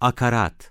Akarat.